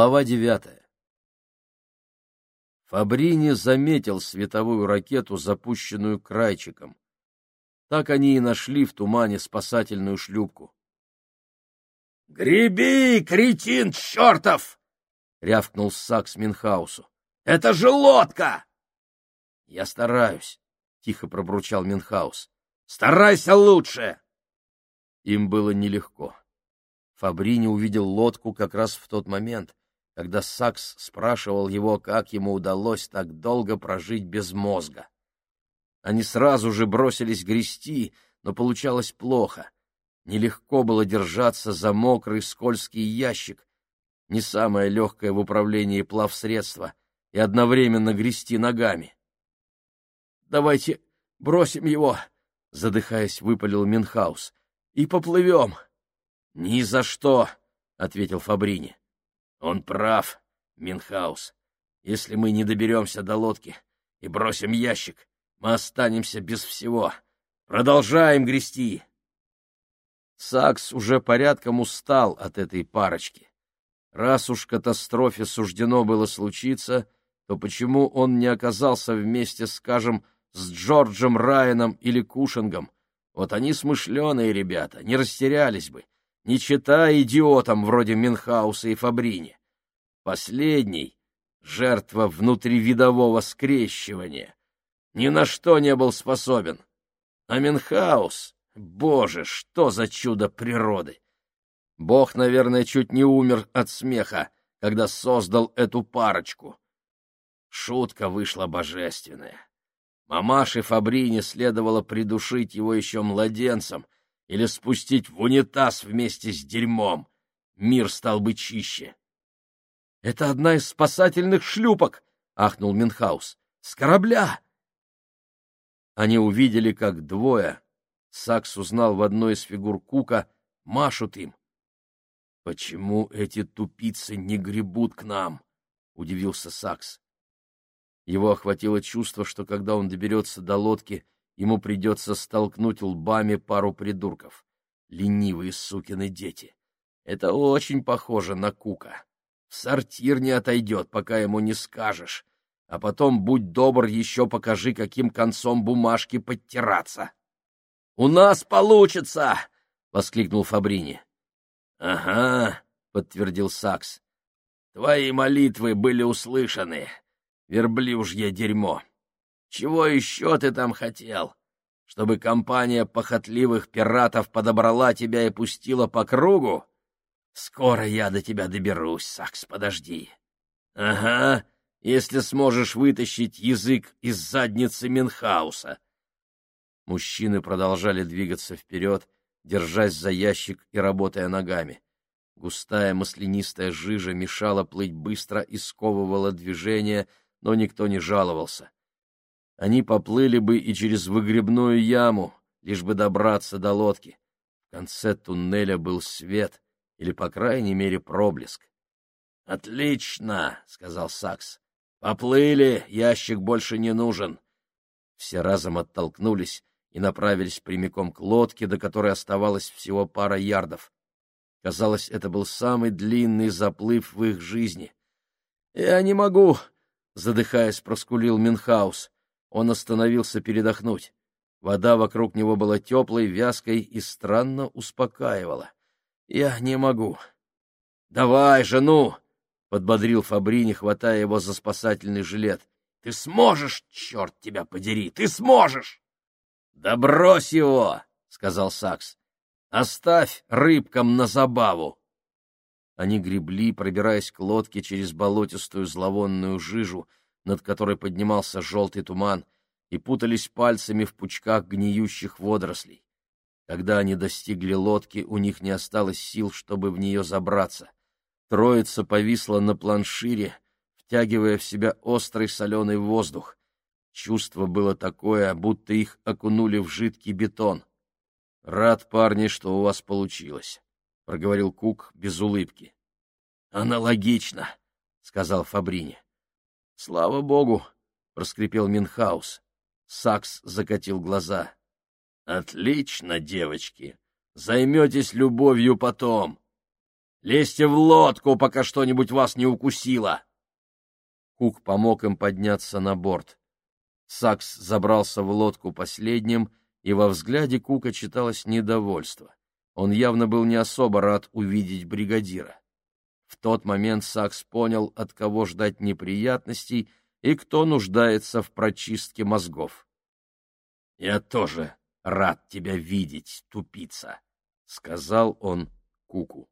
Глава девятая. Фабрини заметил световую ракету, запущенную крайчиком. Так они и нашли в тумане спасательную шлюпку. — Греби, кретин чертов! — рявкнул Сакс Минхаусу. — Это же лодка! — Я стараюсь, — тихо пробручал Минхаус. — Старайся лучше! Им было нелегко. Фабрини увидел лодку как раз в тот момент, когда Сакс спрашивал его, как ему удалось так долго прожить без мозга. Они сразу же бросились грести, но получалось плохо. Нелегко было держаться за мокрый скользкий ящик, не самое легкое в управлении плавсредства, и одновременно грести ногами. — Давайте бросим его, — задыхаясь, выпалил Минхаус, — и поплывем. — Ни за что, — ответил Фабрини. Он прав, Минхаус. Если мы не доберемся до лодки и бросим ящик, мы останемся без всего. Продолжаем грести. Сакс уже порядком устал от этой парочки. Раз уж катастрофе суждено было случиться, то почему он не оказался вместе, скажем, с Джорджем Райаном или Кушингом? Вот они смышленые ребята, не растерялись бы не чита идиотам вроде Минхауса и Фабрини. Последний — жертва внутривидового скрещивания. Ни на что не был способен. А Минхаус, боже, что за чудо природы! Бог, наверное, чуть не умер от смеха, когда создал эту парочку. Шутка вышла божественная. Мамаше Фабрине следовало придушить его еще младенцем — или спустить в унитаз вместе с дерьмом. Мир стал бы чище. — Это одна из спасательных шлюпок! — ахнул Минхаус. — С корабля! Они увидели, как двое, Сакс узнал в одной из фигур Кука, машут им. — Почему эти тупицы не гребут к нам? — удивился Сакс. Его охватило чувство, что когда он доберется до лодки, ему придется столкнуть лбами пару придурков. Ленивые сукины дети. Это очень похоже на Кука. В сортир не отойдет, пока ему не скажешь. А потом, будь добр, еще покажи, каким концом бумажки подтираться. — У нас получится! — воскликнул Фабрини. — Ага, — подтвердил Сакс. — Твои молитвы были услышаны. Верблюжье дерьмо. Чего еще ты там хотел? Чтобы компания похотливых пиратов подобрала тебя и пустила по кругу? Скоро я до тебя доберусь, Сакс, подожди. Ага, если сможешь вытащить язык из задницы Минхауса. Мужчины продолжали двигаться вперед, держась за ящик и работая ногами. Густая маслянистая жижа мешала плыть быстро и сковывала движение, но никто не жаловался. Они поплыли бы и через выгребную яму, лишь бы добраться до лодки. В конце туннеля был свет, или, по крайней мере, проблеск. — Отлично, — сказал Сакс. — Поплыли, ящик больше не нужен. Все разом оттолкнулись и направились прямиком к лодке, до которой оставалось всего пара ярдов. Казалось, это был самый длинный заплыв в их жизни. — Я не могу, — задыхаясь, проскулил Минхаус. Он остановился передохнуть. Вода вокруг него была теплой, вязкой и странно успокаивала. «Я не могу». «Давай же, ну!» — подбодрил Фабрини, хватая его за спасательный жилет. «Ты сможешь, черт тебя подери, ты сможешь!» «Да брось его!» — сказал Сакс. «Оставь рыбкам на забаву!» Они гребли, пробираясь к лодке через болотистую зловонную жижу, над которой поднимался желтый туман, и путались пальцами в пучках гниющих водорослей. Когда они достигли лодки, у них не осталось сил, чтобы в нее забраться. Троица повисла на планшире, втягивая в себя острый соленый воздух. Чувство было такое, будто их окунули в жидкий бетон. — Рад, парни, что у вас получилось, — проговорил Кук без улыбки. — Аналогично, — сказал Фабрини. Слава богу, проскрипел Минхаус. Сакс закатил глаза. Отлично, девочки. Займетесь любовью потом. Лезьте в лодку, пока что-нибудь вас не укусило. Кук помог им подняться на борт. Сакс забрался в лодку последним, и во взгляде Кука читалось недовольство. Он явно был не особо рад увидеть бригадира. В тот момент Сакс понял, от кого ждать неприятностей и кто нуждается в прочистке мозгов. — Я тоже рад тебя видеть, тупица, — сказал он Куку.